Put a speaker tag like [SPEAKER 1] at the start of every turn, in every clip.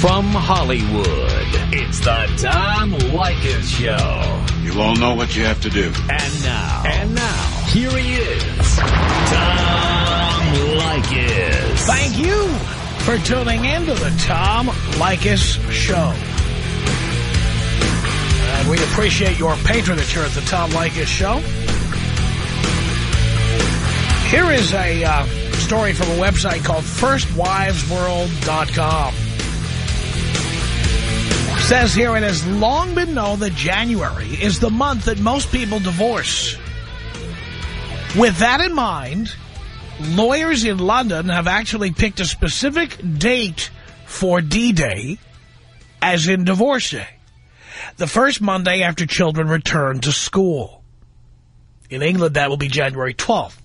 [SPEAKER 1] From Hollywood, it's the Tom Leykis Show.
[SPEAKER 2] You all know what you have to do.
[SPEAKER 1] And now. And now. Here he is. Tom Leykis.
[SPEAKER 3] Thank you for tuning in to the Tom Leykis Show. And we appreciate your patronage here at the Tom Leykis Show. Here is a uh, story from a website called FirstWivesWorld.com. Says here, it has long been known that January is the month that most people divorce. With that in mind, lawyers in London have actually picked a specific date for D-Day, as in Divorce Day. The first Monday after children return to school. In England, that will be January 12th.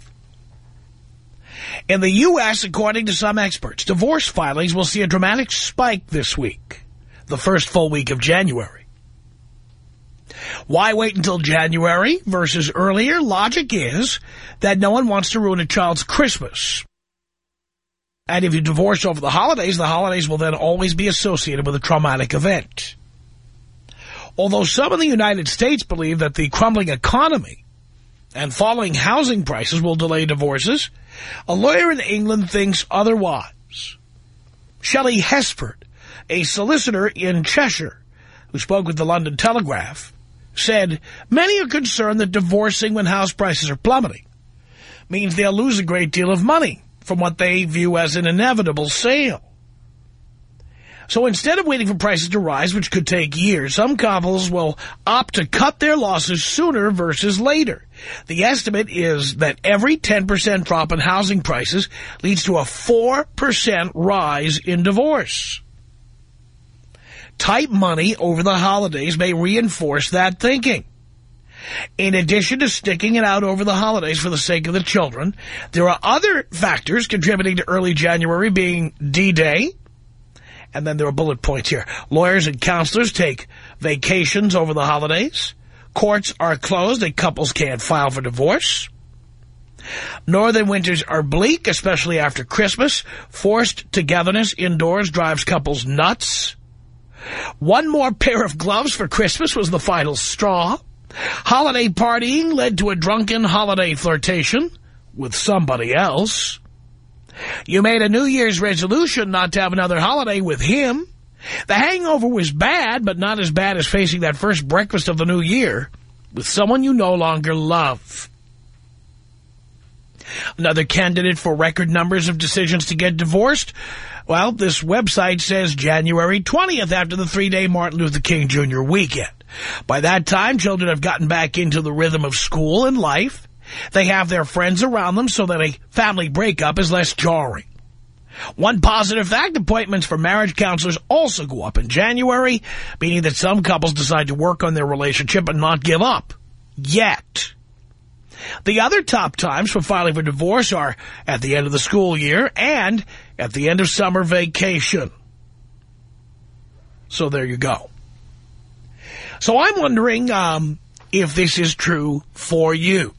[SPEAKER 3] In the U.S., according to some experts, divorce filings will see a dramatic spike this week, the first full week of January. Why wait until January versus earlier? Logic is that no one wants to ruin a child's Christmas. And if you divorce over the holidays, the holidays will then always be associated with a traumatic event. Although some in the United States believe that the crumbling economy and falling housing prices will delay divorces, a lawyer in England thinks otherwise. Shelley Hesford, a solicitor in Cheshire, who spoke with the London Telegraph, said, many are concerned that divorcing when house prices are plummeting means they'll lose a great deal of money from what they view as an inevitable sale. So instead of waiting for prices to rise, which could take years, some couples will opt to cut their losses sooner versus later. The estimate is that every 10% drop in housing prices leads to a 4% rise in divorce. Tight money over the holidays may reinforce that thinking. In addition to sticking it out over the holidays for the sake of the children, there are other factors contributing to early January being D-Day, and then there are bullet points here. Lawyers and counselors take vacations over the holidays. Courts are closed and couples can't file for divorce. Northern winters are bleak, especially after Christmas. Forced togetherness indoors drives couples nuts. One more pair of gloves for Christmas was the final straw. Holiday partying led to a drunken holiday flirtation with somebody else. You made a New Year's resolution not to have another holiday with him. The hangover was bad, but not as bad as facing that first breakfast of the new year with someone you no longer love. Another candidate for record numbers of decisions to get divorced? Well, this website says January 20th after the three-day Martin Luther King Jr. weekend. By that time, children have gotten back into the rhythm of school and life. They have their friends around them so that a family breakup is less jarring. One positive fact, appointments for marriage counselors also go up in January, meaning that some couples decide to work on their relationship and not give up. Yet. The other top times for filing for divorce are at the end of the school year and at the end of summer vacation. So there you go. So I'm wondering um, if this is true for you.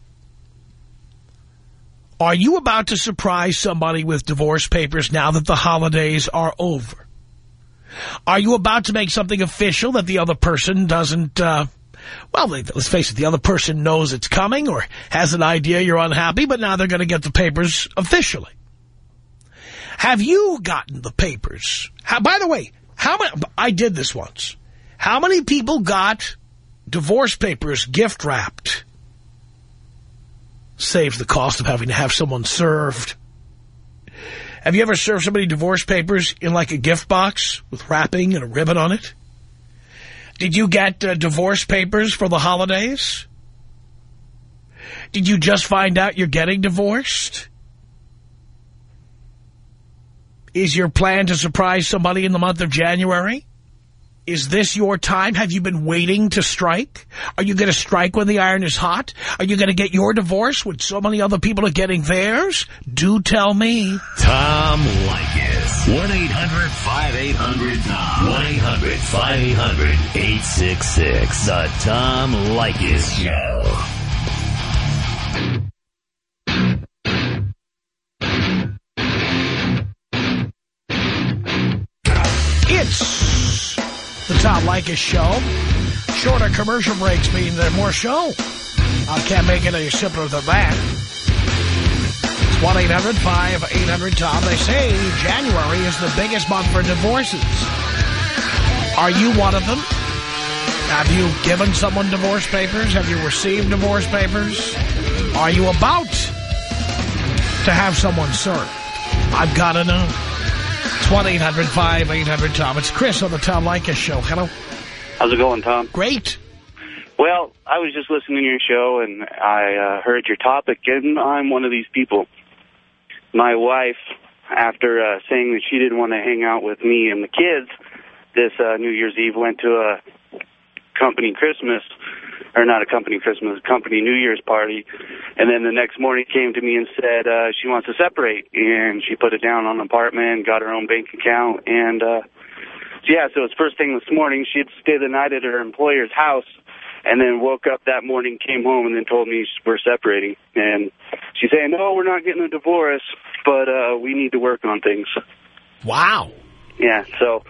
[SPEAKER 3] Are you about to surprise somebody with divorce papers now that the holidays are over? Are you about to make something official that the other person doesn't, uh, well, let's face it, the other person knows it's coming or has an idea you're unhappy, but now they're going to get the papers officially. Have you gotten the papers? How, by the way, how many, I did this once. How many people got divorce papers gift wrapped? Saves the cost of having to have someone served. Have you ever served somebody divorce papers in like a gift box with wrapping and a ribbon on it? Did you get uh, divorce papers for the holidays? Did you just find out you're getting divorced? Is your plan to surprise somebody in the month of January? Is this your time? Have you been waiting to strike? Are you going to strike when the iron is hot? Are you going to get your divorce when so many other people are getting theirs? Do tell me.
[SPEAKER 1] Tom Leykis. 1-800-5800-TOM. 1-800-5800-866. The Tom Leykis Show.
[SPEAKER 3] It's the like Leykis Show. Shorter commercial breaks mean there's more show. I can't make it any simpler than that. It's 1-800-5800-TOM. They say January is the biggest month for divorces. Are you one of them? Have you given someone divorce papers? Have you received divorce papers? Are you about to have someone served? I've got to know. It's 1-800-5800-TOM. It's Chris on the Tom Leykis Show. Hello.
[SPEAKER 2] How's it going, Tom?
[SPEAKER 3] Great.
[SPEAKER 2] Well, I was just listening to your show, and I uh, heard your topic, and I'm one of these people. My wife, after uh, saying that she didn't want to hang out with me and the kids, this uh, New Year's Eve went to a company Christmas, or not a company Christmas, a company New Year's party. And then the next morning came to me and said uh, she wants to separate. And she put it down on an apartment, got her own bank account. And, uh, so yeah, so it's first thing this morning. She had stayed the night at her employer's house and then woke up that morning, came home, and then told me we're separating. And she's saying, no, we're not getting a divorce, but uh, we need to work on things.
[SPEAKER 3] Wow.
[SPEAKER 2] Yeah, so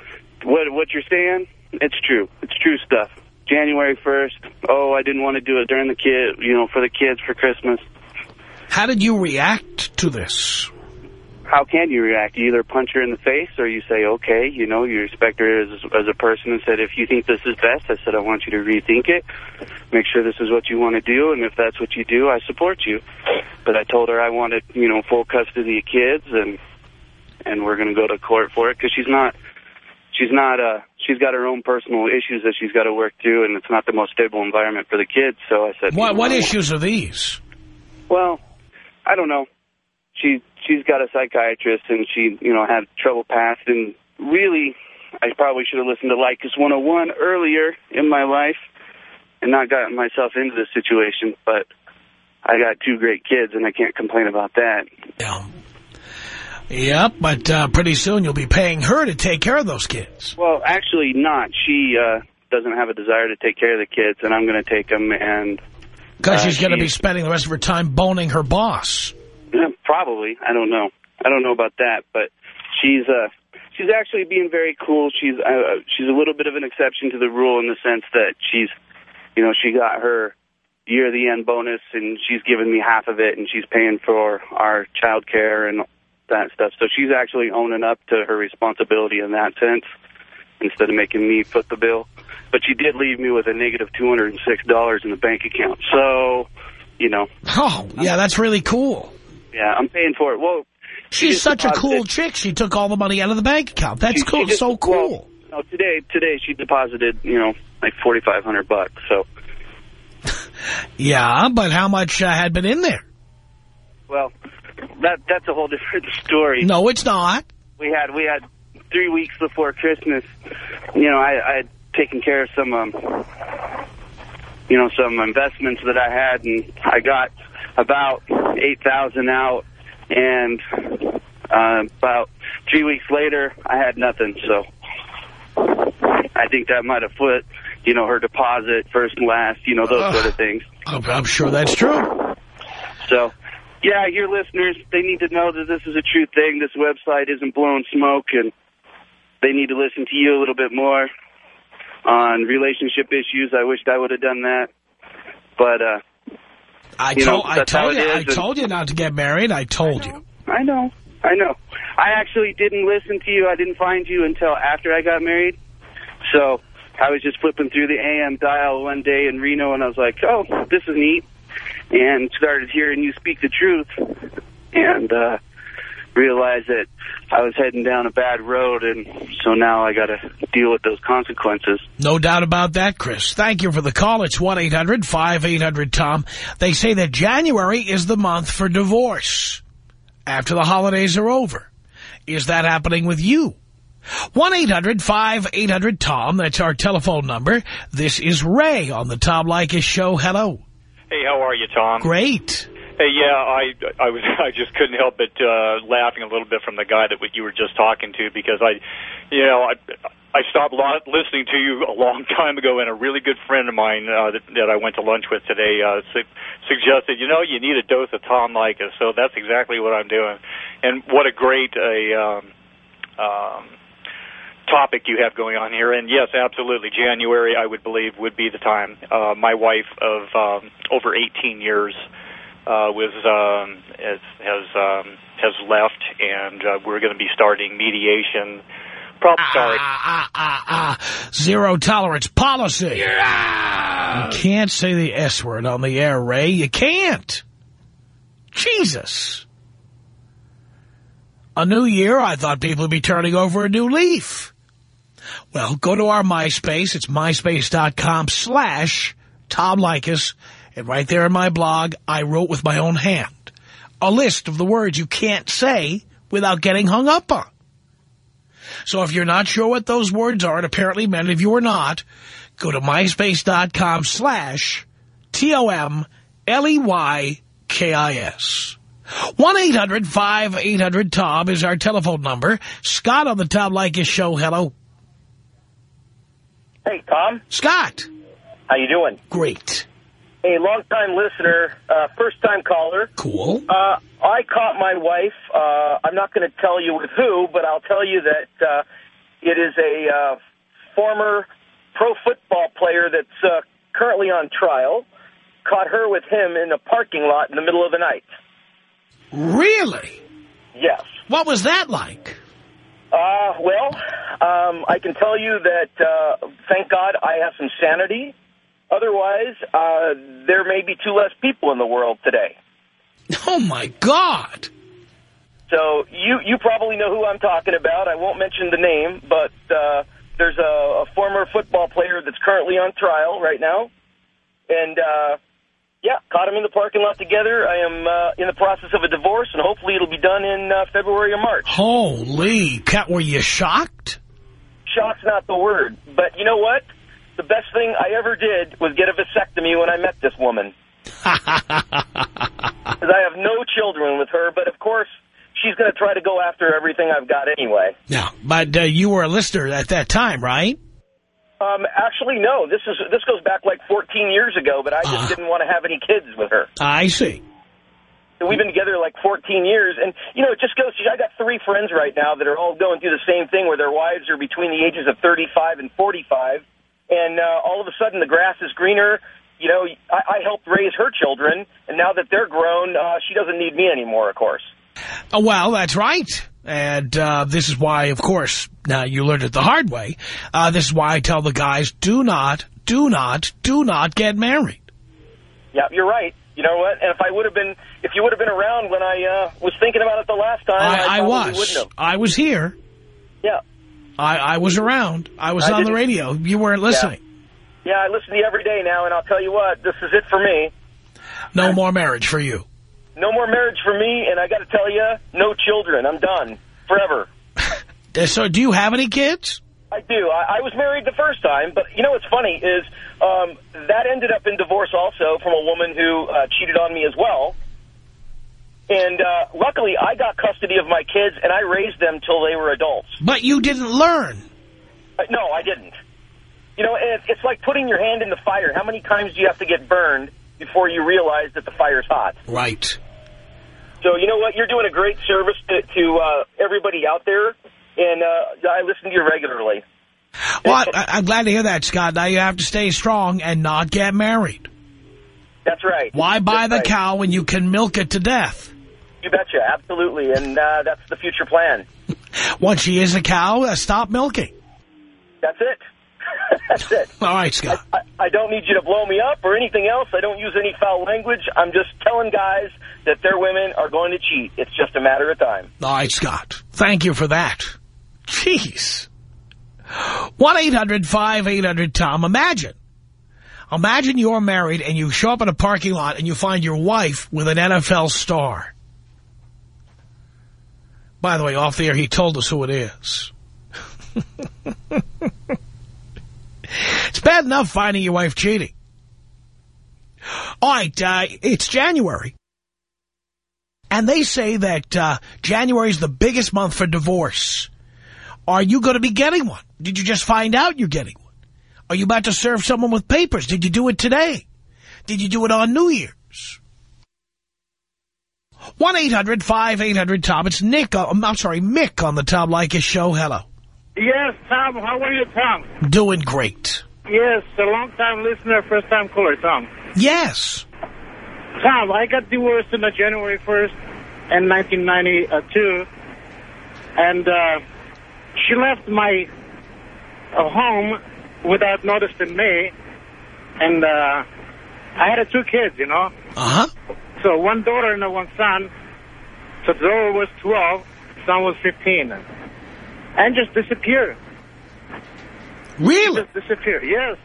[SPEAKER 2] what what you're saying, it's true. It's true stuff. January 1st, oh, I didn't want to do it during the kid, you know, for the kids for Christmas.
[SPEAKER 3] How did you react to this?
[SPEAKER 2] How can you react? You either punch her in the face or you say, okay, you know, you respect her as, as a person and said, if you think this is best, I said, I want you to rethink it, make sure this is what you want to do, and if that's what you do, I support you. But I told her I wanted, you know, full custody of kids, and and we're going to go to court for it because she's not she's not uh she's got her own personal issues that she's got to work through and it's not the most stable environment for the kids so i said
[SPEAKER 3] what what issues are these?
[SPEAKER 2] Well i don't know. She she's got a psychiatrist and she you know had trouble past and really i probably should have listened to Leykis 101 earlier in my life and not gotten myself into this situation but i got two great kids and i can't complain about that.
[SPEAKER 3] Yeah Yep, but uh, pretty soon you'll be paying her to take care of those kids.
[SPEAKER 2] Well, actually not. She uh, doesn't have a desire to take care of the kids, and I'm going to take them. and
[SPEAKER 3] Because
[SPEAKER 2] uh,
[SPEAKER 3] she's going to be spending the rest of her time boning her boss.
[SPEAKER 2] Probably. I don't know. I don't know about that, but she's uh, she's actually being very cool. She's uh, she's a little bit of an exception to the rule in the sense that she's, you know, she got her year of the end bonus, and she's giving me half of it, and she's paying for our child care and that stuff. So she's actually owning up to her responsibility in that sense instead of making me foot the bill. But she did leave me with a negative $206 in the bank account. So, you know.
[SPEAKER 3] Oh, yeah, that's really cool.
[SPEAKER 2] Yeah, I'm paying for it. Well,
[SPEAKER 3] She's such a cool chick. She took all the money out of the bank account. That's
[SPEAKER 2] she,
[SPEAKER 3] cool.
[SPEAKER 2] She just,
[SPEAKER 3] so cool.
[SPEAKER 2] Well, no, today, today she deposited, you know, like 4500 bucks. So.
[SPEAKER 3] yeah, but how much uh, had been in there?
[SPEAKER 2] Well, that that's a whole different story.
[SPEAKER 3] No, it's not.
[SPEAKER 2] We had we had three weeks before Christmas. You know, I, I had taken care of some, um, you know, some investments that I had, and I got about eight thousand out, and uh, about three weeks later, I had nothing. So I think that might have put, you know, her deposit first and last, you know, those uh, sort of things.
[SPEAKER 3] I'm sure that's true.
[SPEAKER 2] So yeah, your listeners, they need to know that this is a true thing. This website isn't blowing smoke, and they need to listen to you a little bit more on relationship issues. I wished I would have done that, but uh,
[SPEAKER 3] I told I told you I told you not to get married. I told
[SPEAKER 2] I
[SPEAKER 3] you.
[SPEAKER 2] I know, I know. I actually didn't listen to you. I didn't find you until after I got married. So I was just flipping through the AM dial one day in Reno, and I was like, oh, this is neat and started hearing you speak the truth and uh, realized that I was heading down a bad road, and so now I got to deal with those consequences.
[SPEAKER 3] No doubt about that, Chris. Thank you for the call. It's 1-800-5800-TOM. They say that January is the month for divorce after the holidays are over. Is that happening with you? 1-800-5800-TOM. That's our telephone number. This is Ray on the Tom Leykis Show. Hello.
[SPEAKER 4] Hey, how are you, Tom?
[SPEAKER 3] Great.
[SPEAKER 4] Hey, yeah, I I was I just couldn't help but uh, laughing a little bit from the guy that you were just talking to because I, you know, I I stopped listening to you a long time ago, and a really good friend of mine uh, that, that I went to lunch with today uh, su suggested, you know, you need a dose of Tom Leykis, so that's exactly what I'm doing. And what a great a um, um, topic you have going on here. And yes, absolutely, January I would believe would be the time. Uh, my wife of um, over 18 years uh, was um, has has um, has left, and uh, we're going to be starting mediation. Probably sorry.
[SPEAKER 3] Ah, ah, ah, ah. Zero tolerance policy. You can't say the S word on the air, Ray. You can't. Jesus. A new year, I thought people would be turning over a new leaf. Well, go to our MySpace. It's myspace.com slash Tom Leykis. And right there in my blog, I wrote with my own hand a list of the words you can't say without getting hung up on. So if you're not sure what those words are, and apparently many of you are not, go to myspace.com slash T-O-M-L-E-Y-K-I-S. 1-800-5800-TOM is our telephone number. Scott on the Tom Leykis show. Hello.
[SPEAKER 5] Hey, Tom.
[SPEAKER 3] Scott.
[SPEAKER 5] How you doing?
[SPEAKER 3] Great.
[SPEAKER 5] A long-time listener, uh, first-time caller.
[SPEAKER 3] Cool.
[SPEAKER 5] Uh, I caught my wife. Uh, I'm not going to tell you with who, but I'll tell you that uh, it is a uh, former pro football player that's uh, currently on trial. Caught her with him in a parking lot in the middle of the night.
[SPEAKER 3] Really?
[SPEAKER 5] Yes.
[SPEAKER 3] What was that like?
[SPEAKER 5] Uh, well, um, I can tell you that, uh, thank God I have some sanity. Otherwise, uh, there may be two less people in the world today.
[SPEAKER 3] Oh, my God.
[SPEAKER 5] So you, you probably know who I'm talking about. I won't mention the name, but uh, there's a, a former football player that's currently on trial right now. And, uh, yeah, caught him in the parking lot together. I am uh, in the process of a divorce, and hopefully it'll be done in uh, February or March.
[SPEAKER 3] Holy cat, were you shocked?
[SPEAKER 5] Shock's not the word. But you know what? The best thing I ever did was get a vasectomy when I met this woman. Because I have no children with her, but of course, she's going to try to go after everything I've got anyway.
[SPEAKER 3] No, but uh, you were a listener at that time, right?
[SPEAKER 5] Um, actually, no. This is this goes back like 14 years ago, but I just
[SPEAKER 3] Uh.
[SPEAKER 5] didn't want to have any kids with her.
[SPEAKER 3] I see.
[SPEAKER 5] And We've been together like 14 years, and, you know, it just goes to, I got three friends right now that are all going through the same thing where their wives are between the ages of 35 and 45, and uh, all of a sudden the grass is greener. You know, I, I helped raise her children, and now that they're grown, uh, she doesn't need me anymore, of course.
[SPEAKER 3] Uh, well, that's right. And uh, this is why, of course, now you learned it the hard way. Uh, this is why I tell the guys, do not, do not, do not get married.
[SPEAKER 5] Yeah, you're right. You know what? And if I would have been, if you would have been around when I uh, was thinking about it the last time, I,
[SPEAKER 3] I, I was. I was here.
[SPEAKER 5] Yeah.
[SPEAKER 3] I, I was around. I was
[SPEAKER 5] I
[SPEAKER 3] on the
[SPEAKER 5] didn't-
[SPEAKER 3] radio. You weren't listening.
[SPEAKER 5] Yeah, I listen to you every day now, and I'll tell you what, this is it for me.
[SPEAKER 3] No more marriage for you.
[SPEAKER 5] No more marriage for me, and I got to tell you, no children. I'm done. Forever.
[SPEAKER 3] Uh, So do you have any kids?
[SPEAKER 5] I do. I, I was married the first time, but you know what's funny is um, that ended up in divorce also from a woman who uh, cheated on me as well. And uh, luckily, I got custody of my kids, and I raised them till they were adults.
[SPEAKER 3] But you didn't learn.
[SPEAKER 5] Uh, no, I didn't. You know, it- it's like putting your hand in the fire. How many times do you have to get burned before you realize that the fire's hot?
[SPEAKER 3] Right.
[SPEAKER 5] So you know what? You're doing a great service to, to uh, everybody out there, and uh, I listen to you regularly.
[SPEAKER 3] Well, I, I'm glad to hear that, Scott. Now you have to stay strong and not get married.
[SPEAKER 5] That's right.
[SPEAKER 3] Why buy
[SPEAKER 5] That's
[SPEAKER 3] the
[SPEAKER 5] right.
[SPEAKER 3] cow when you can milk it to death?
[SPEAKER 5] You betcha, absolutely, and uh, that's the future plan.
[SPEAKER 3] Once she is a cow, uh, stop milking.
[SPEAKER 5] That's it. That's it.
[SPEAKER 3] All right, Scott.
[SPEAKER 5] I, I don't need you to blow me up or anything else. I don't use any foul language. I'm just telling guys that their women are going to cheat. It's just a matter of time.
[SPEAKER 3] All right, Scott. Thank you for that. Jeez. 1-800-5800-TOM. Imagine. Imagine you're married and you show up in a parking lot and you find your wife with an NFL star. By the way, off the air, he told us who it is. bad enough finding your wife cheating. All right, uh, it's January. And they say that uh, January is the biggest month for divorce. Are you going to be getting one? Did you just find out you're getting one? Are you about to serve someone with papers? Did you do it today? Did you do it on New Year's? 1-800-5800-TOM. It's Nick. Uh, I'm sorry, Mick on the Tom Leykis show. Hello.
[SPEAKER 6] Yes, Tom. How are you, Tom?
[SPEAKER 3] Doing great.
[SPEAKER 6] Yes, a long-time listener, first-time caller, Tom.
[SPEAKER 3] Yes.
[SPEAKER 6] Tom, I got divorced on January 1st in 1992, and uh, she left my uh, home without notice in May, and uh, I had two kids, you know.
[SPEAKER 3] Uh-huh.
[SPEAKER 6] So one daughter and one son. So the daughter was 12, son was 15. And just disappeared.
[SPEAKER 3] Really?
[SPEAKER 6] Just disappeared, yes.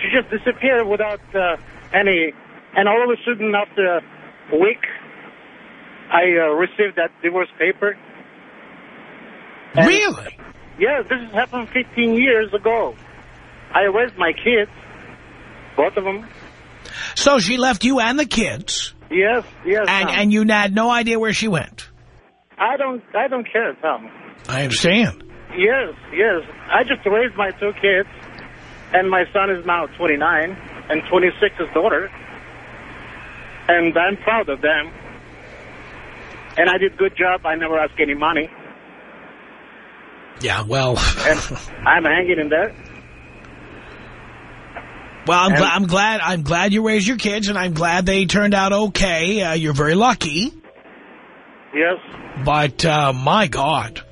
[SPEAKER 6] She just disappeared without uh, any... And all of a sudden, after a week, I uh, received that divorce paper. And-
[SPEAKER 3] Really?
[SPEAKER 6] Yes, this has happened 15 years ago. I raised my kids, both of them.
[SPEAKER 3] So she left you and the kids,
[SPEAKER 6] Yes, yes.
[SPEAKER 3] and,
[SPEAKER 6] Tom.
[SPEAKER 3] and you had no idea where she went.
[SPEAKER 6] I don't, I don't care, Tom.
[SPEAKER 3] I understand.
[SPEAKER 6] Yes, yes. I just raised my two kids, and my son is now 29, and 26 his daughter. And I'm proud of them. And I did good job. I never asked any money.
[SPEAKER 3] Yeah, well...
[SPEAKER 6] And I'm hanging in there.
[SPEAKER 3] Well, I'm, gla I'm glad. I'm glad you raised your kids, and I'm glad they turned out okay. Uh, you're very lucky,
[SPEAKER 6] Yes.
[SPEAKER 3] but uh, my God,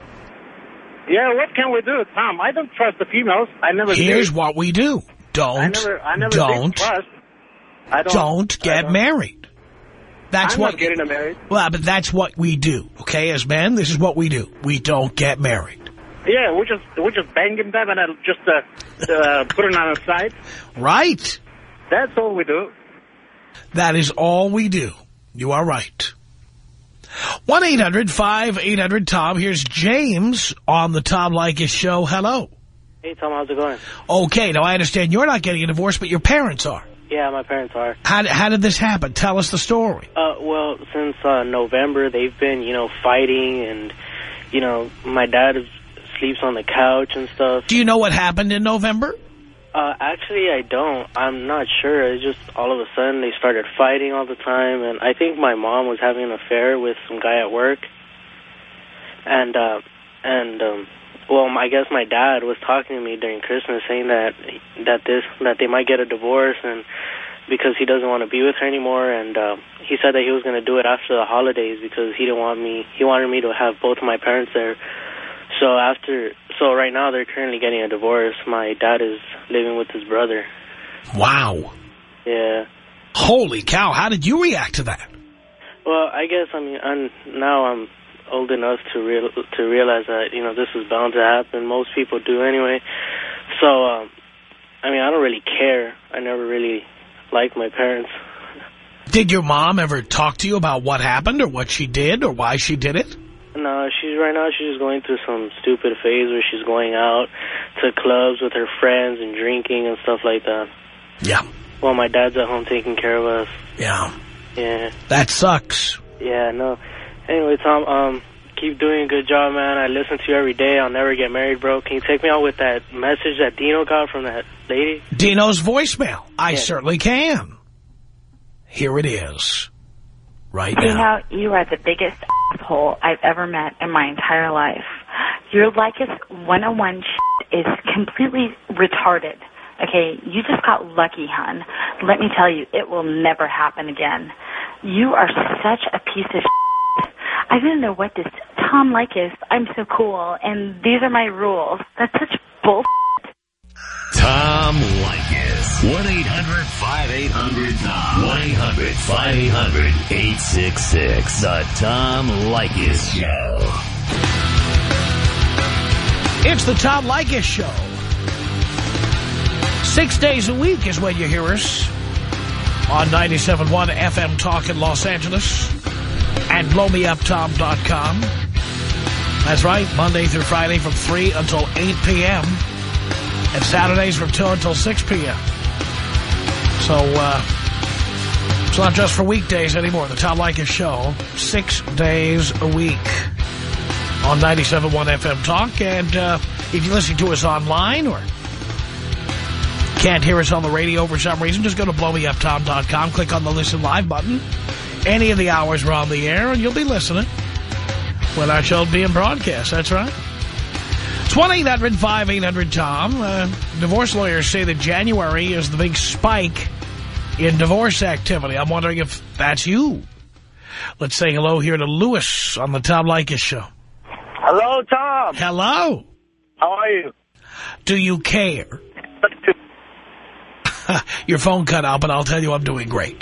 [SPEAKER 6] Yeah, what can we do, Tom? I don't trust the females. I never
[SPEAKER 3] here's
[SPEAKER 6] did.
[SPEAKER 3] what we do: don't,
[SPEAKER 6] I never, I never
[SPEAKER 3] don't,
[SPEAKER 6] trust. I don't,
[SPEAKER 3] don't
[SPEAKER 6] I
[SPEAKER 3] get
[SPEAKER 6] don't-
[SPEAKER 3] married. That's
[SPEAKER 6] I'm
[SPEAKER 3] what.
[SPEAKER 6] getting married.
[SPEAKER 3] Well, but that's what we do. Okay, as men, this is what we do. We don't get married.
[SPEAKER 6] Yeah, we just we just banging them and I'll just uh, uh, put it on the side.
[SPEAKER 3] Right.
[SPEAKER 6] That's all we do.
[SPEAKER 3] That is all we do. You are right. 1-800-5800-TOM. Here's James on the Tom Leykis show. Hello.
[SPEAKER 7] Hey, Tom, how's it going?
[SPEAKER 3] Okay, now I understand you're not getting a divorce, but your parents are.
[SPEAKER 7] Yeah, my parents are.
[SPEAKER 3] How, how did this happen? Tell us the story.
[SPEAKER 7] Uh, well, since uh, November, they've been, you know, fighting, and, you know, my dad sleeps on the couch and stuff.
[SPEAKER 3] Do you know what happened in November?
[SPEAKER 7] Uh, actually, I don't. I'm not sure. It's just all of a sudden they started fighting all the time, and I think my mom was having an affair with some guy at work. And, uh, and, um, well, I guess my dad was talking to me during Christmas saying that, that this, that they might get a divorce and because he doesn't want to be with her anymore. And, uh, he said that he was going to do it after the holidays because he didn't want me, he wanted me to have both of my parents there. So after, so right now they're currently getting a divorce. My dad is living with his brother.
[SPEAKER 3] Wow.
[SPEAKER 7] Yeah.
[SPEAKER 3] Holy cow, how did you react to that?
[SPEAKER 7] Well, I guess I mean I'm now I'm old enough to real to realize that you know this is bound to happen. Most people do anyway. So um, I mean I don't really care. I never really liked my parents.
[SPEAKER 3] Did your mom ever talk to you about what happened or what she did or why she did it?
[SPEAKER 7] No, she's right now she's just going through some stupid phase where she's going out to clubs with her friends and drinking and stuff like that.
[SPEAKER 3] Yeah.
[SPEAKER 7] While my dad's at home taking care of us.
[SPEAKER 3] Yeah.
[SPEAKER 7] Yeah.
[SPEAKER 3] That sucks.
[SPEAKER 7] Yeah, no. Anyway, Tom, um, keep doing a good job, man. I listen to you every day. I'll never get married, bro. Can you take me out with that message that Dino got from that lady?
[SPEAKER 3] Dino's voicemail. I
[SPEAKER 7] Yeah.
[SPEAKER 3] certainly can. Here it is. Right
[SPEAKER 8] You
[SPEAKER 3] now.
[SPEAKER 8] know, you are the biggest asshole I've ever met in my entire life. Your Leykis 101 shit is completely retarded. Okay, you just got lucky, hon. Let me tell you, it will never happen again. You are such a piece of shit. I didn't know what this Tom Leykis. I'm so cool, and these are my rules. That's such bull.
[SPEAKER 1] Tom Leykis. 1-800-5800-TOM. 1-800-5800-866. The Tom Leykis Show.
[SPEAKER 3] It's the Tom Leykis Show. Six days a week is when you hear us on 97.1 FM Talk in Los Angeles and blowmeuptom.com. That's right, Monday through Friday from 3 until 8 p.m. and Saturdays from 2 until 6 p.m. So, uh, it's not just for weekdays anymore. The Tom Leykis Show, six days a week on 97.1 FM Talk. And uh, if you're listening to us online or can't hear us on the radio for some reason, just go to blowmeuptom.com, click on the Listen Live button. Any of the hours we're on the air, and you'll be listening when our show's being broadcast. That's right. It's 1-800-5800-TOM. Uh, divorce lawyers say that January is the big spike in divorce activity. I'm wondering if that's you. Let's say hello here to Lewis on the Tom Leykis show.
[SPEAKER 9] Hello, Tom.
[SPEAKER 3] Hello.
[SPEAKER 9] How are you?
[SPEAKER 3] Do you care? Your phone cut out, but I'll tell you I'm doing great.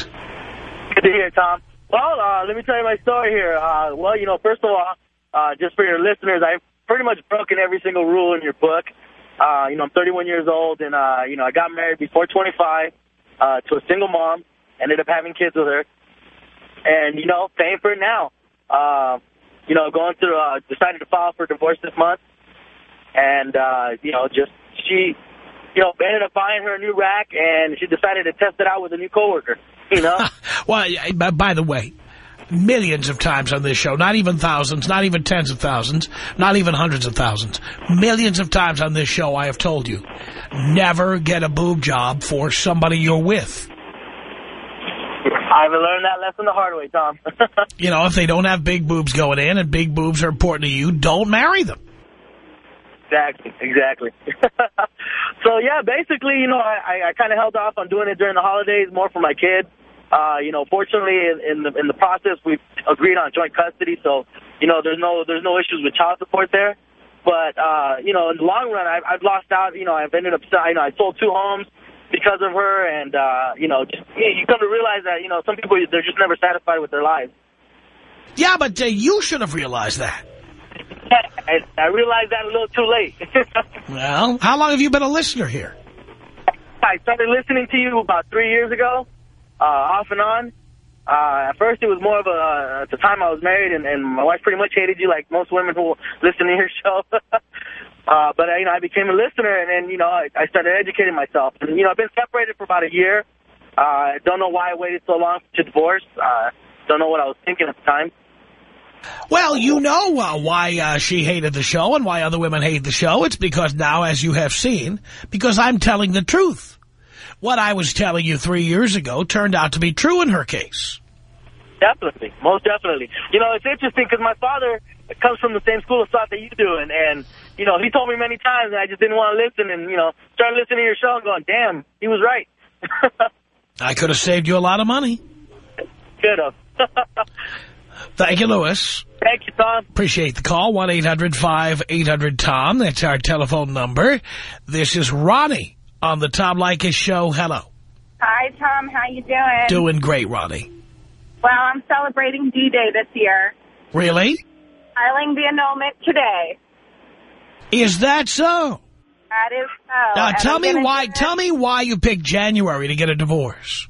[SPEAKER 9] Good to hear, Tom. Well, uh, let me tell you my story here. Uh, well, you know, first of all, uh, just for your listeners, I've pretty much broken every single rule in your book. Uh, you know, I'm 31 years old, and, uh, you know, I got married before 25 uh, to a single mom, ended up having kids with her, and, you know, paying for it now. Uh, you know, going through, uh, decided to file for divorce this month, and, uh, you know, just, she, you know, ended up buying her a new rack, and she decided to test it out with a new coworker, you know?
[SPEAKER 3] well, by- by the way, millions of times on this show, not even thousands, not even tens of thousands, not even hundreds of thousands, millions of times on this show I have told you, never get a boob job for somebody you're with.
[SPEAKER 9] I've learned that lesson the hard way, Tom.
[SPEAKER 3] You know, if they don't have big boobs going in and big boobs are important to you, don't marry them.
[SPEAKER 9] Exactly, exactly. so yeah, basically, you know, I, I kind of held off on doing it during the holidays, more for my kid. Uh, you know, fortunately, in, in the in the process, we've agreed on joint custody, so you know, there's no there's no issues with child support there. But uh, you know, in the long run, I've, I've lost out. You know, I've ended up, you know, I sold two homes because of her, and uh, you know, just, you come to realize that you know, some people they're just never satisfied with their lives.
[SPEAKER 3] Yeah, but uh, you should have realized that.
[SPEAKER 9] I, I realized that a little too late.
[SPEAKER 3] Well, how long have you been a listener here?
[SPEAKER 9] I started listening to you about three years ago, uh, off and on. Uh, at first, it was more of a, at the time I was married, and, and my wife pretty much hated you like most women who listen to your show. uh, but, uh, you know, I became a listener, and then, you know, I, I started educating myself. And, you know, I've been separated for about a year. Uh, I don't know why I waited so long to divorce. Uh, don't know what I was thinking at the time.
[SPEAKER 3] Well, you know uh, why uh, she hated the show and why other women hate the show. It's because now, as you have seen, because I'm telling the truth. What I was telling you three years ago turned out to be true in her case.
[SPEAKER 9] Definitely, most definitely. You know, it's interesting because my father comes from the same school of thought that you do, and, and you know, he told me many times, and I just didn't want to listen, and, you know, started listening to your show and going, damn, he was right.
[SPEAKER 3] I could have saved you a lot of money.
[SPEAKER 9] Could have.
[SPEAKER 3] Thank you, Lewis.
[SPEAKER 9] Thank you, Tom.
[SPEAKER 3] Appreciate the call. 1-800-5800-TOM. That's our telephone number. This is Ronnie on the Tom Leykis show. Hello.
[SPEAKER 10] Hi, Tom. How you doing?
[SPEAKER 3] Doing great, Ronnie.
[SPEAKER 10] Well, I'm celebrating D-Day this year.
[SPEAKER 3] Really?
[SPEAKER 10] Filing the annulment today.
[SPEAKER 3] Is that so?
[SPEAKER 10] That is so.
[SPEAKER 3] Now,
[SPEAKER 10] And
[SPEAKER 3] tell
[SPEAKER 10] I'm
[SPEAKER 3] me why. Tell me why you picked January to get a divorce.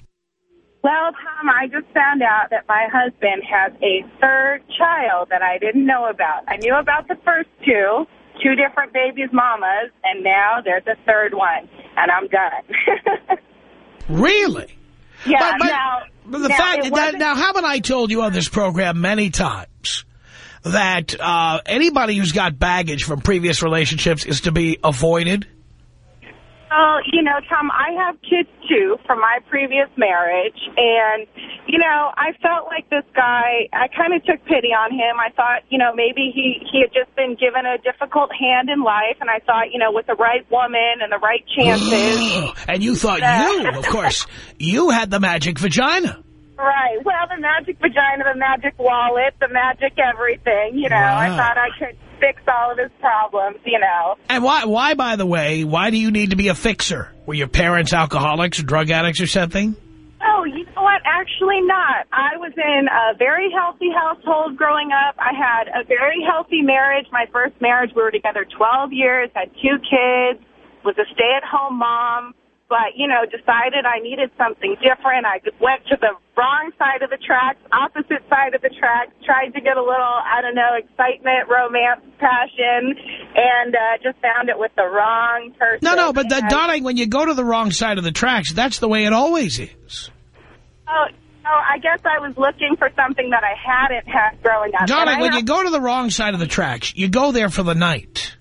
[SPEAKER 10] Well, Tom, I just found out that my husband has a third child that I didn't know about. I knew about the first two, two different babies' mamas, and now there's a third one, and I'm done.
[SPEAKER 3] Really?
[SPEAKER 10] yeah,
[SPEAKER 3] But- but-
[SPEAKER 10] now,
[SPEAKER 3] the
[SPEAKER 10] now,
[SPEAKER 3] fact that now, haven't I told you on this program many times that uh, anybody who's got baggage from previous relationships is to be avoided?
[SPEAKER 10] Well, you know, Tom, I have kids too from my previous marriage, and you know, I felt like this guy. I kind of took pity on him. I thought, you know, maybe he he had just been given a difficult hand in life, and I thought, you know, with the right woman and the right chances.
[SPEAKER 3] and you thought you, of course, you had the magic vagina.
[SPEAKER 10] Right. Well, the magic vagina, the magic wallet, the magic everything. You know, I thought I could fix all of his problems. You know.
[SPEAKER 3] And why, why, by the way, why do you need to be a fixer? Were your parents alcoholics or drug addicts or something?
[SPEAKER 10] Oh, you know what? Actually not. I was in a very healthy household growing up. I had a very healthy marriage. My first marriage, we were together 12 years, had two kids, was a stay-at-home mom, but, you know, decided I needed something different. I went to the wrong side of the tracks, opposite side of the tracks, tried to get a little, I don't know, excitement, romance, passion, and uh, just found it with the wrong person.
[SPEAKER 3] No, no, but the, darling, when you go to the wrong side of the tracks, that's the way it always is.
[SPEAKER 10] Oh, oh, I guess I was looking for something that I hadn't had growing up.
[SPEAKER 3] Darling, when you go to the wrong side of the tracks, you go there for the night.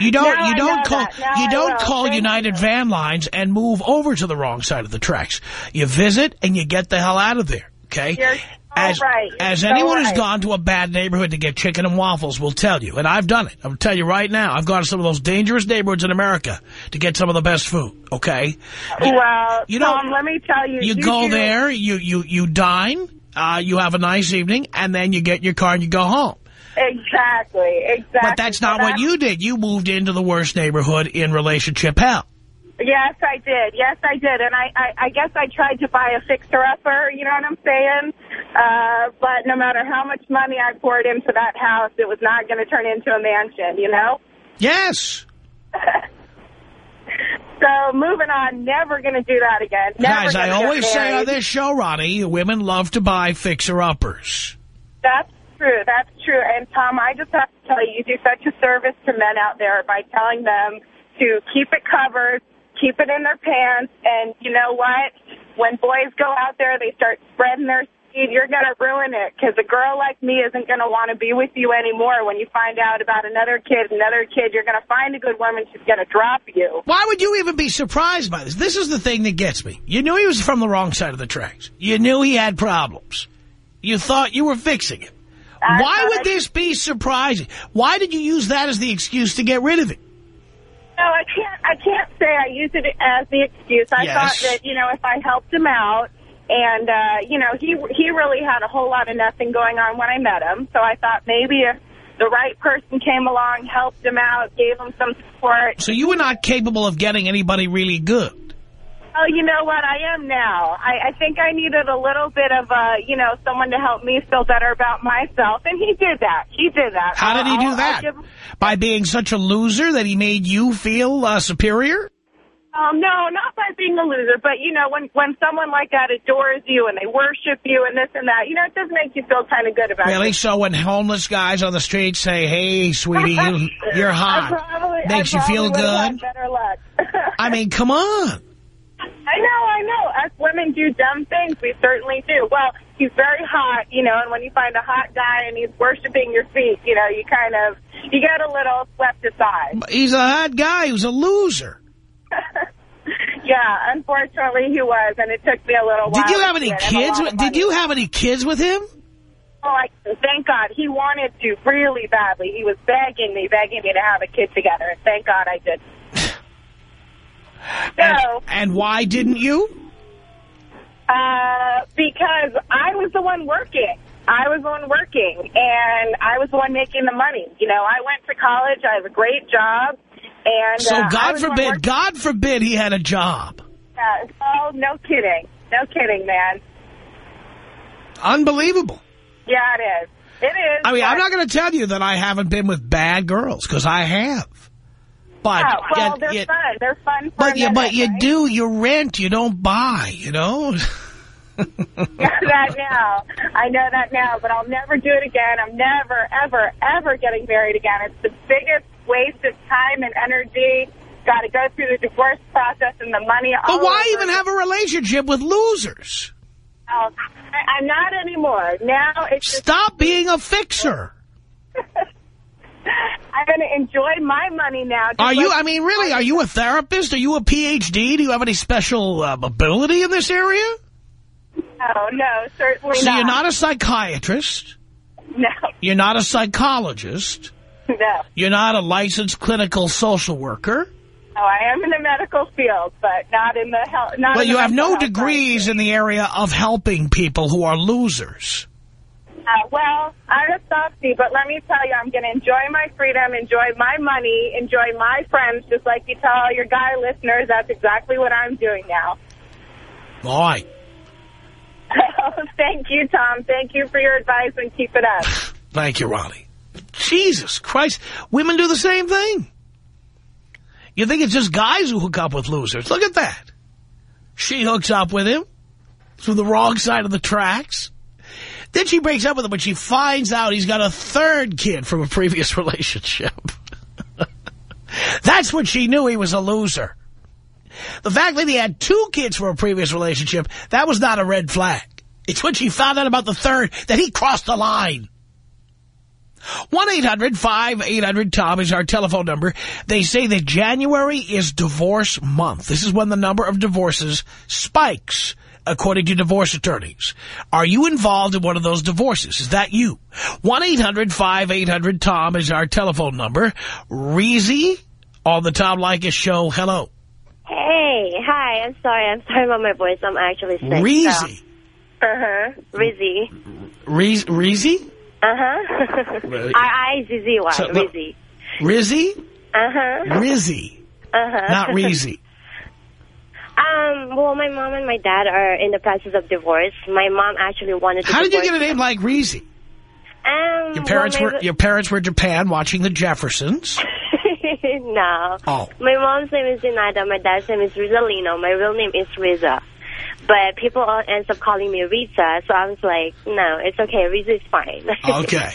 [SPEAKER 3] You don't. You don't call. You don't call
[SPEAKER 10] Thank
[SPEAKER 3] United
[SPEAKER 10] you.
[SPEAKER 3] Van Lines and move over to the wrong side of the tracks. You visit and you get the hell out of there. Okay.
[SPEAKER 10] You're
[SPEAKER 3] As,
[SPEAKER 10] right.
[SPEAKER 3] as anyone who's gone to a bad neighborhood to get chicken and waffles will tell you, and I've done it. I'm tell you right now, I've gone to some of those dangerous neighborhoods in America to get some of the best food, okay?
[SPEAKER 10] Well,
[SPEAKER 3] You know,
[SPEAKER 10] Tom, let me tell you.
[SPEAKER 3] You go
[SPEAKER 10] do-
[SPEAKER 3] there, you, you, you dine, uh, you have a nice evening, and then you get in your car and you go home.
[SPEAKER 10] Exactly, exactly.
[SPEAKER 3] But that's
[SPEAKER 10] So
[SPEAKER 3] not what you did. You moved into the worst neighborhood in relationship hell.
[SPEAKER 10] Yes, I did. Yes, I did. And I, I, I guess I tried to buy a fixer-upper, you know what I'm saying? Uh, but no matter how much money I poured into that house, it was not going to turn into a mansion, you know?
[SPEAKER 3] Yes.
[SPEAKER 10] So moving on, never going to do that again. Never
[SPEAKER 3] Guys, I always say on this show, Ronnie, women love to buy fixer-uppers.
[SPEAKER 10] That's true. That's true. And Tom, I just have to tell you, you do such a service to men out there by telling them to keep it covered, keep it in their pants, and you know what? When boys go out there, they start spreading their seed. You're going to ruin it because a girl like me isn't going to want to be with you anymore. When you find out about another kid, another kid, you're going to find a good woman. She's going to drop you.
[SPEAKER 3] Why would you even be surprised by this? This is the thing that gets me. You knew he was from the wrong side of the tracks. You knew he had problems. You thought you were fixing him. Why would this be surprising? Why did you use that as the excuse to get rid of it?
[SPEAKER 10] No, I can't. I can't say I used it as the excuse. I
[SPEAKER 3] Yes.
[SPEAKER 10] thought that you know if I helped him out, and uh, you know he he really had a whole lot of nothing going on when I met him. So I thought maybe if the right person came along, helped him out, gave him some support.
[SPEAKER 3] So you were not capable of getting anybody really good.
[SPEAKER 10] Oh, you know what? I am now. I, I think I needed a little bit of uh, you know someone to help me feel better about myself, and he did that. He did that.
[SPEAKER 3] How did he do that?
[SPEAKER 10] give-
[SPEAKER 3] By being such a loser that he made you feel uh, superior?
[SPEAKER 10] Um, no, not by being a loser, but you know, when when someone like that adores you and they worship you and this and that, you know, it does make you feel kind of good about
[SPEAKER 3] Really?
[SPEAKER 10] it.
[SPEAKER 3] So when homeless guys on the street say, hey, sweetie, you, you're hot,
[SPEAKER 10] probably,
[SPEAKER 3] makes you feel good?
[SPEAKER 10] Better luck.
[SPEAKER 3] I mean, come on.
[SPEAKER 10] I know, I know. Us women do dumb things. We certainly do. Well, he's very hot, you know, and when you find a hot guy and he's worshiping your feet, you know, you kind of, you get a little swept aside.
[SPEAKER 3] He's a hot guy who's a loser.
[SPEAKER 10] yeah, unfortunately he was, and it took me a little while.
[SPEAKER 3] Did you have any
[SPEAKER 10] get him a
[SPEAKER 3] kids? Did you have any kids with him?
[SPEAKER 10] Oh, I, thank God. He wanted to really badly. He was begging me, begging me to have a kid together, and thank God I did.
[SPEAKER 3] And,
[SPEAKER 10] So,
[SPEAKER 3] and why didn't you?
[SPEAKER 10] uh, because I was the one working. I was the one working, and I was the one making the money. You know, I went to college. I have a great job. And,
[SPEAKER 3] So
[SPEAKER 10] uh,
[SPEAKER 3] God
[SPEAKER 10] was the one
[SPEAKER 3] forbid. God forbid he had a job.
[SPEAKER 10] Uh, oh, no kidding. No kidding, man.
[SPEAKER 3] Unbelievable.
[SPEAKER 10] Yeah, it is. It is.
[SPEAKER 3] I mean, I'm not going to tell you that I haven't been with bad girls, because I have. But,
[SPEAKER 10] Yeah, well, they're fun. They're fun for
[SPEAKER 3] but, you, but
[SPEAKER 10] minute,
[SPEAKER 3] you
[SPEAKER 10] right?
[SPEAKER 3] do, you rent, you don't buy, you know?
[SPEAKER 10] that now. I know that now, but I'll never do it again. I'm never, ever, ever getting married again. It's the biggest waste of time and energy. Got to go through the divorce process and the money.
[SPEAKER 3] But why
[SPEAKER 10] over
[SPEAKER 3] even have a relationship with losers?
[SPEAKER 10] Oh, I, I'm not anymore. Now it's just,
[SPEAKER 3] Stop being a fixer.
[SPEAKER 10] I'm going to enjoy my money now.
[SPEAKER 3] Are you, I mean, really, are you a therapist? Are you a PhD? Do you have any special uh, ability in this area?
[SPEAKER 10] No, no, certainly
[SPEAKER 3] So
[SPEAKER 10] not.
[SPEAKER 3] So you're not a psychiatrist.
[SPEAKER 10] No,
[SPEAKER 3] You're not a psychologist.
[SPEAKER 10] no.
[SPEAKER 3] You're not a licensed clinical social worker.
[SPEAKER 10] No, I am in the medical field, but not in the health. Not
[SPEAKER 3] Well, you have no degrees in the area of helping people who are losers.
[SPEAKER 10] Uh, well, I'm a softie, but let me tell you, I'm going to enjoy my freedom, enjoy my money, enjoy my friends, just like you tell all your guy listeners. That's exactly what I'm doing now.
[SPEAKER 3] All right.
[SPEAKER 10] Thank you, Tom. Thank you for your advice, and keep it up.
[SPEAKER 3] Thank you, Ronnie. Jesus Christ. Women do the same thing. You think it's just guys who hook up with losers. Look at that. She hooks up with him through the wrong side of the tracks. Then she breaks up with him when she finds out he's got a third kid from a previous relationship. That's when she knew he was a loser. The fact that he had two kids from a previous relationship, that was not a red flag. It's when she found out about the third that he crossed the line. 1-800-5800-TOM is our telephone number. They say that January is divorce month. This is when the number of divorces spikes according to divorce attorneys. Are you involved in one of those divorces? Is that you? 1-800-5800-TOM is our telephone number. Reezy on the Tom Leykis show. Hello.
[SPEAKER 11] Hey, hi. I'm sorry. I'm sorry about my voice. I'm actually sick.
[SPEAKER 3] Reezy.
[SPEAKER 11] So. Uh-huh. Rizzy.
[SPEAKER 3] Reez Reezy?
[SPEAKER 11] Uh-huh. R-I-Z-Z-Y.
[SPEAKER 3] So, look-
[SPEAKER 11] Rizzy.
[SPEAKER 3] Rizzy?
[SPEAKER 11] Uh-huh.
[SPEAKER 3] Rizzy.
[SPEAKER 11] Uh-huh.
[SPEAKER 3] Not Reezy.
[SPEAKER 11] Um, well, my mom and my dad are in the process of divorce. My mom actually wanted to
[SPEAKER 3] How did you get a name like Reezy?
[SPEAKER 11] Um,
[SPEAKER 3] Your parents
[SPEAKER 11] well,
[SPEAKER 3] were your parents were in Japan watching the Jeffersons.
[SPEAKER 11] no.
[SPEAKER 3] Oh.
[SPEAKER 11] My mom's name is Zenada. My dad's name is Rizalino. My real name is Riza. But people all ends up calling me Rita, so I was like, no, it's okay. Riza is fine.
[SPEAKER 3] Okay.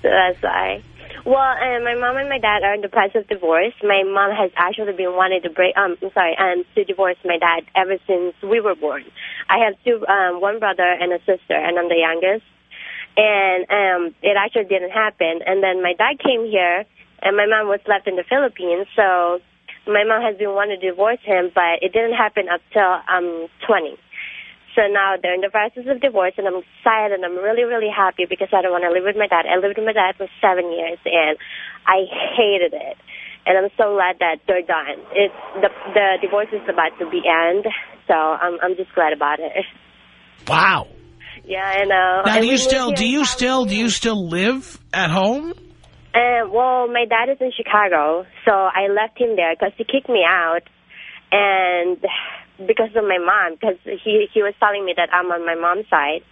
[SPEAKER 11] so that's why. Well, um, my mom and my dad are in the process of divorce. My mom has actually been wanting to break, um, I'm sorry, um, to divorce my dad ever since we were born. I have two, um, one brother and a sister, and I'm the youngest. And um, it actually didn't happen. And then my dad came here, and my mom was left in the Philippines. So my mom has been wanting to divorce him, but it didn't happen up till I'm 20. So now they're in the process of divorce, and I'm excited, and I'm really, really happy because I don't want to live with my dad. I lived with my dad for seven years, and I hated it. And I'm so glad that they're done. It's the the divorce is about to be end, so I'm I'm just glad about it.
[SPEAKER 3] Wow.
[SPEAKER 11] Yeah, I know.
[SPEAKER 3] Now, do you still do you still do you still live at home?
[SPEAKER 11] Uh, well, my dad is in Chicago, so I left him there because he kicked me out, and because of my mom, because he he was telling me that I'm on my mom's side.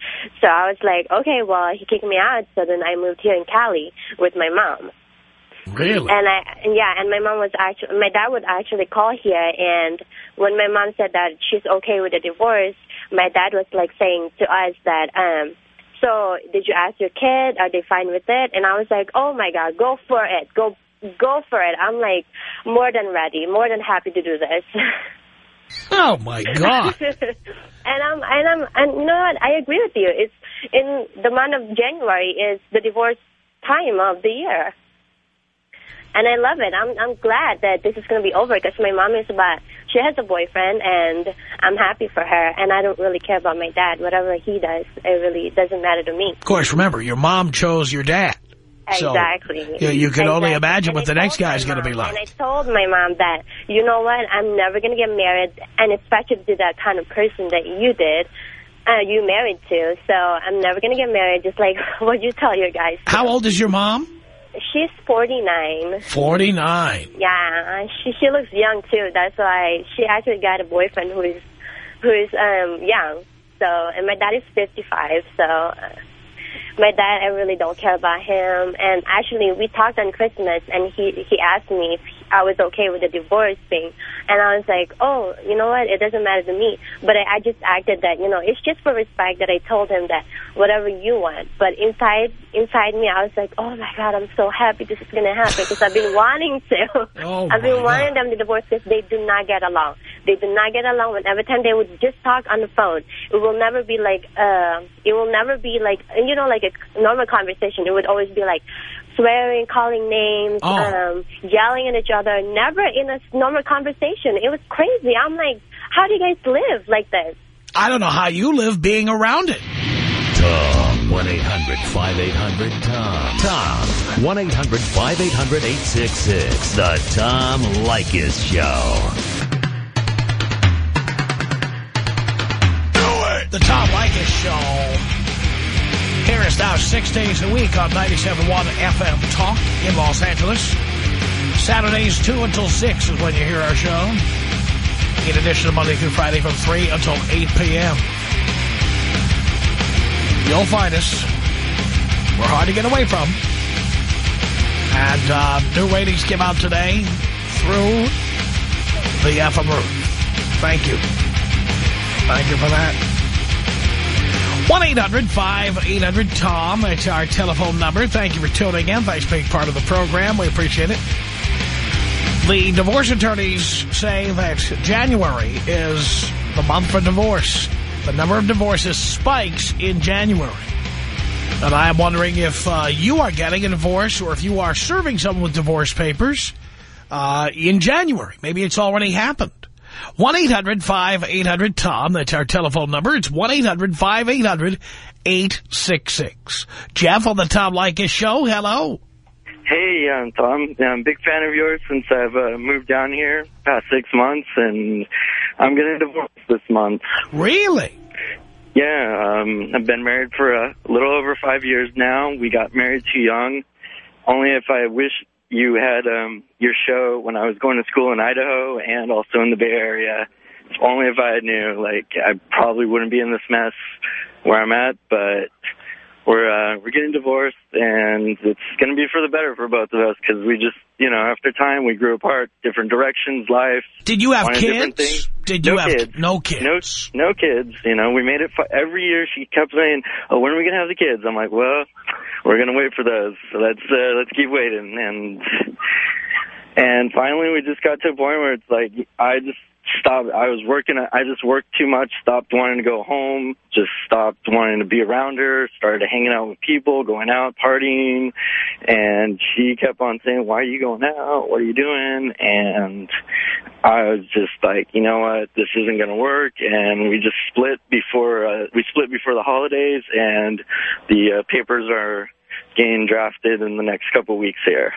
[SPEAKER 11] So I was like, okay, well, he kicked me out, so then I moved here in Cali with my mom.
[SPEAKER 3] Really?
[SPEAKER 11] And I, and yeah, and my mom was actually, my dad would actually call here, and when my mom said that she's okay with the divorce, my dad was like saying to us that, um, so did you ask your kid? Are they fine with it? And I was like, oh my God, go for it, go, go for it. I'm like more than ready, more than happy to do this.
[SPEAKER 3] Oh my God!
[SPEAKER 11] and I'm and I'm and you know what? I agree with you. It's in the month of January is the divorce time of the year. And I love it. I'm I'm glad that this is going to be over because my mom is about she has a boyfriend and I'm happy for her and I don't really care about my dad. Whatever he does, it really doesn't matter to me.
[SPEAKER 3] Of course, remember your mom chose your dad. So,
[SPEAKER 11] exactly.
[SPEAKER 3] you- you can only imagine
[SPEAKER 11] And
[SPEAKER 3] what
[SPEAKER 11] I
[SPEAKER 3] the next guy's gonna be like.
[SPEAKER 11] And I told my mom that, you know what, I'm never going to get married, and especially to that kind of person that you did, uh, you married to. So I'm never going to get married, just like what you tell your guys.
[SPEAKER 3] How old is your mom?
[SPEAKER 11] She's 49.
[SPEAKER 3] Forty-nine.
[SPEAKER 11] Yeah, she she looks young too. That's why she actually got a boyfriend who is who is um young. So and my dad is 55. So uh, my dad, I really don't care about him. And actually, we talked on Christmas, and he he asked me if I was okay with the divorce thing, and I was like, oh, you know what? It doesn't matter to me. But I, I just acted that you know it's just for respect that I told him that whatever you want. But inside inside me, I was like, oh my god, I'm so happy this is gonna happen because I've been wanting to.
[SPEAKER 3] Oh,
[SPEAKER 11] I've been wanting them to divorce because they do not get along. They do not get along. And every time they would just talk on the phone, it will never be like uh, it will never be like you know like a normal conversation. It would always be like swearing, calling names,
[SPEAKER 3] Oh.
[SPEAKER 11] um, yelling at each other. Never in a normal conversation. It was crazy. I'm like, how do you guys live like this?
[SPEAKER 3] I don't know how you live being around it.
[SPEAKER 1] Tom. 1-800-5800-TOM. Tom. 1-800-5800-866. The Tom Leykis Show. Do it!
[SPEAKER 3] The Tom Leykis Show. Here is now six days a week on 97.1 FM Talk in Los Angeles. Saturdays 2 until 6 is when you hear our show. In addition to Monday through Friday from 3 until 8 p.m. You'll find us. We're hard to get away from. And uh, new ratings came out today through the FM roof. Thank you. Thank you for that. 1-800-5800-TOM. It's our telephone number. Thank you for tuning in. Thanks for being part of the program. We appreciate it. The divorce attorneys say that January is the month for divorce. The number of divorces spikes in January. And I am wondering if uh, you are getting a divorce or if you are serving someone with divorce papers uh, in January. Maybe it's already happened. 1-800-5800-TOM. That's our telephone number. It's 1-800-5800-866. Jeff on the Tom Leykis show. Hello.
[SPEAKER 12] Hey, um, Tom. I'm a big fan of yours since I've uh, moved down here past six months, and I'm getting divorced this month.
[SPEAKER 3] Really?
[SPEAKER 12] Yeah, um, I've been married for a little over five years now. We got married too young. Only if I wish you had um, your show when I was going to school in Idaho and also in the Bay Area. If only if I knew, like, I probably wouldn't be in this mess where I'm at, but we're uh, we're getting divorced, and it's going to be for the better for both of us because we just, you know, after time we grew apart, different directions, life.
[SPEAKER 3] Did you have kids? Did you
[SPEAKER 12] no
[SPEAKER 3] have
[SPEAKER 12] kids?
[SPEAKER 3] no kids?
[SPEAKER 12] No, no kids. You know, we made it every year. She kept saying, "Oh, when are we going to have the kids?" I'm like, "Well, we're going to wait for those. So let's uh, let's keep waiting." And and finally, we just got to a point where it's like I just stopped. I was working. I just worked too much. Stopped wanting to go home. Just stopped wanting to be around her. Started hanging out with people, going out, partying. And she kept on saying, "Why are you going out? What are you doing?" And I was just like, you know what, this isn't going to work. And we just split before uh, we split before the holidays, and the uh, papers are getting drafted in the next couple weeks here.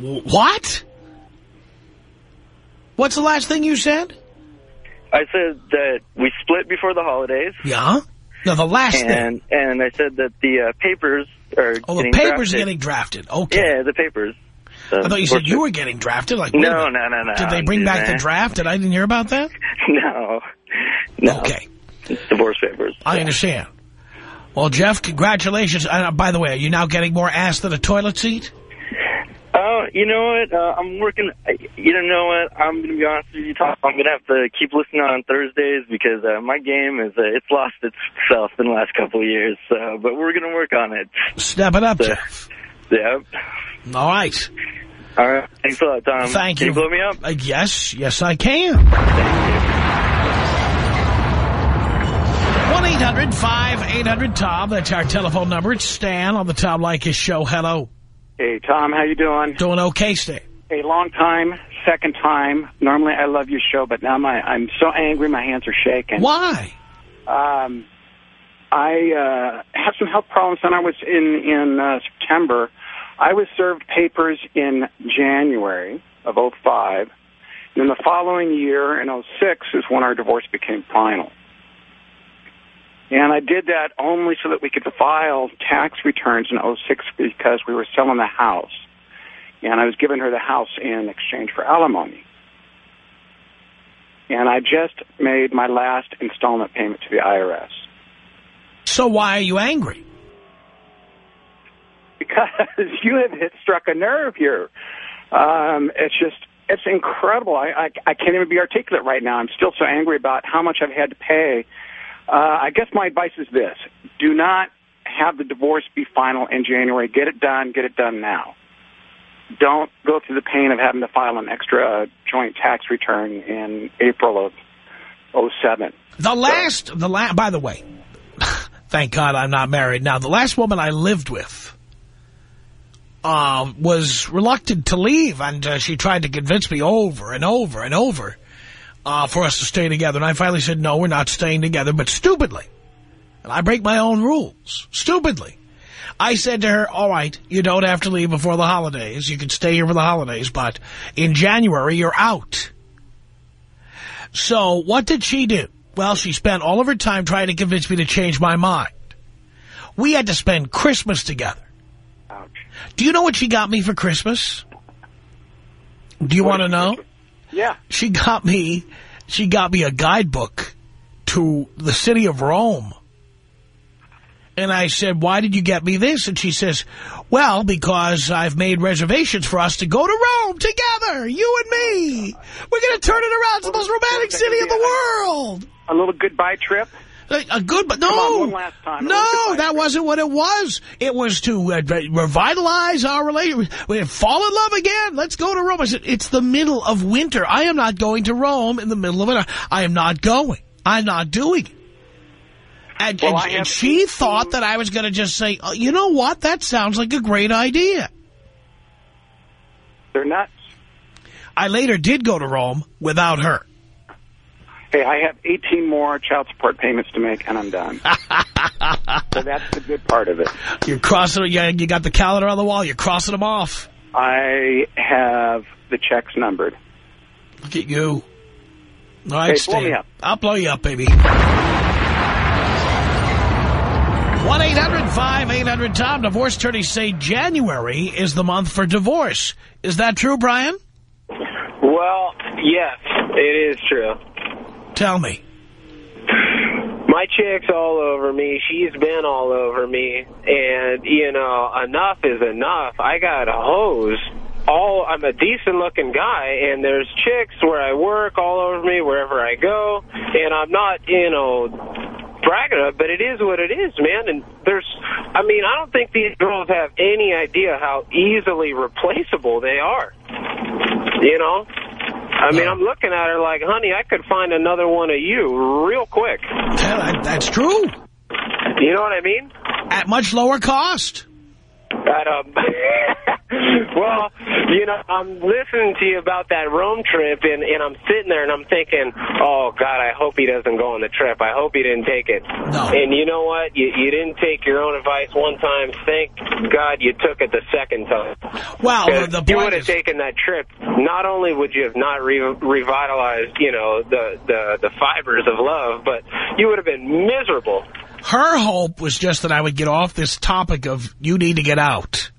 [SPEAKER 3] What? What's the last thing you said?
[SPEAKER 12] I said that we split before the holidays.
[SPEAKER 3] Yeah? No, the last
[SPEAKER 12] and,
[SPEAKER 3] thing.
[SPEAKER 12] And I said that the uh, papers are
[SPEAKER 3] Oh, the papers
[SPEAKER 12] drafted.
[SPEAKER 3] are getting drafted. Okay.
[SPEAKER 12] Yeah, the papers. So,
[SPEAKER 3] I thought you said you were getting drafted. Like,
[SPEAKER 12] No, no, no, no.
[SPEAKER 3] Did they bring back the draft? Did I didn't hear about that?
[SPEAKER 12] No. No.
[SPEAKER 3] Okay.
[SPEAKER 12] It's divorce papers.
[SPEAKER 3] I understand. Well, Jeff, congratulations. Uh, by the way, are you now getting more ass than a toilet seat?
[SPEAKER 12] Oh, you know what? Uh, I'm working. You don't know what? I'm going to be honest with you, Tom. I'm going to have to keep listening on Thursdays because uh, my game is uh, it's lost itself in the last couple of years. So, but we're going to work on it.
[SPEAKER 3] Step it up,
[SPEAKER 12] So,
[SPEAKER 3] Jeff.
[SPEAKER 12] Yep.
[SPEAKER 3] All right.
[SPEAKER 12] All right. Thanks a lot, Tom.
[SPEAKER 3] Thank
[SPEAKER 12] Can
[SPEAKER 3] you.
[SPEAKER 12] you blow me up?
[SPEAKER 3] Uh, yes, yes, I can. 1-800-5800-TOM. That's our telephone number. It's Stan on the Tom Leykis show. Hello.
[SPEAKER 13] Hey, Tom, how you doing?
[SPEAKER 3] Doing okay, Stan.
[SPEAKER 13] A long time, second time. Normally, I love your show, but now my I'm so angry, my hands are shaking.
[SPEAKER 3] Why?
[SPEAKER 13] Um, I uh, had some health problems, and I was in in uh, September. I was served papers in January of '05. And in the following year, in '06, is when our divorce became final. And I did that only so that we could file tax returns in '06 because we were selling the house. And I was giving her the house in exchange for alimony. And I just made my last installment payment to the IRS.
[SPEAKER 3] So why are you angry?
[SPEAKER 13] Because you have hit struck a nerve here. Um, it's just, it's incredible. I, I, I can't even be articulate right now. I'm still so angry about how much I've had to pay. Uh, I guess my advice is this. Do not have the divorce be final in January. Get it done. Get it done now. Don't go through the pain of having to file an extra uh, joint tax return in April of '07.
[SPEAKER 3] The last, the la by the way, thank God I'm not married now. The last woman I lived with um, was reluctant to leave, and uh, she tried to convince me over and over and over uh, for us to stay together. And I finally said, no, we're not staying together, but stupidly. And I break my own rules, stupidly. I said to her, all right, you don't have to leave before the holidays. You can stay here for the holidays, but in January, you're out. So what did she do? Well, she spent all of her time trying to convince me to change my mind. We had to spend Christmas together.
[SPEAKER 13] Ouch.
[SPEAKER 3] Do you know what she got me for Christmas? Do you want to know?
[SPEAKER 13] Yeah.
[SPEAKER 3] She got me, she got me a guidebook to the city of Rome. And I said, why did you get me this? And she says, well, because I've made reservations for us to go to Rome together, you and me. We're going to turn it around. It's the most romantic city in the world.
[SPEAKER 13] A little goodbye trip.
[SPEAKER 3] A, good, but no,
[SPEAKER 13] on, one last time.
[SPEAKER 3] No, that wasn't what it was. It was to uh, revitalize our relationship. We fall in love again. Let's go to Rome. I said, it's the middle of winter. I am not going to Rome in the middle of winter. I am not going. I'm not doing it. And,
[SPEAKER 13] Well,
[SPEAKER 3] and- and she thought that I was going to just say, oh, you know what? That sounds like a great idea.
[SPEAKER 13] They're nuts.
[SPEAKER 3] I later did go to Rome without her.
[SPEAKER 13] Hey, I have 18 more child support payments to make, and I'm done. so that's the good part of it.
[SPEAKER 3] You're crossing, you got the calendar on the wall. You're crossing them off.
[SPEAKER 13] I have the checks numbered.
[SPEAKER 3] Look at you. All right,
[SPEAKER 13] Hey, blow me up.
[SPEAKER 3] I'll blow you up, baby. 1-800-5800-TOM. Divorce attorneys say January is the month for divorce. Is that true, Brian?
[SPEAKER 14] Well, yes, it is true.
[SPEAKER 3] Tell me.
[SPEAKER 14] My chick's all over me. She's been all over me. And, you know, enough is enough. I got a hose. All I'm a decent looking guy, and there's chicks where I work all over me wherever I go, and I'm not, you know, bragging it, but it is what it is, man. And there's, I mean, I don't think these girls have any idea how easily replaceable they are. You know? I mean, I'm looking at her like, honey, I could find another one of you real quick.
[SPEAKER 3] Yeah, that, that's true.
[SPEAKER 14] You know what I mean?
[SPEAKER 3] At much lower cost.
[SPEAKER 14] At, um, well, you know, I'm listening to you about that Rome trip, and, and I'm sitting there and I'm thinking, oh, God, I hope he doesn't go on the trip. I hope he didn't take it.
[SPEAKER 3] No.
[SPEAKER 14] And you know what? You, you didn't take your own advice one time. Thank God you took it the second time.
[SPEAKER 3] Well, the, the
[SPEAKER 14] you would have
[SPEAKER 3] is,
[SPEAKER 14] taken that trip. Not only would you have not re revitalized, you know, the, the the fibers of love, but you would have been miserable.
[SPEAKER 3] Her hope was just that I would get off this topic of you need to get out.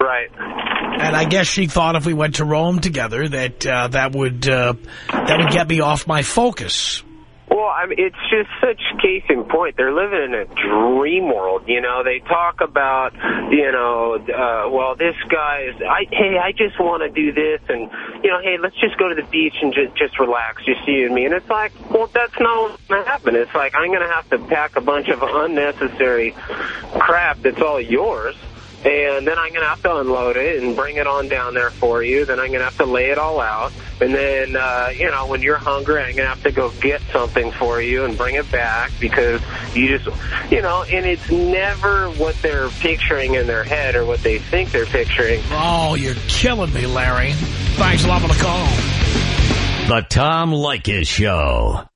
[SPEAKER 14] Right.
[SPEAKER 3] And I guess she thought if we went to Rome together that uh, that would uh, that would get me off my focus.
[SPEAKER 14] Well, I mean, it's just such case in point. They're living in a dream world, you know. They talk about, you know, uh, well, this guy is, I, hey, I just want to do this, and you know, hey, let's just go to the beach and just just relax, just you and me. And it's like, well, that's not what's going to happen. It's like I'm going to have to pack a bunch of unnecessary crap that's all yours. And then I'm going to have to unload it and bring it on down there for you. Then I'm going to have to lay it all out. And then, uh, you know, when you're hungry, I'm going to have to go get something for you and bring it back because you just, you know, and it's never what they're picturing in their head or what they think they're picturing.
[SPEAKER 3] Oh, you're killing me, Larry. Thanks a lot for the call.
[SPEAKER 1] The Tom Leykis Show.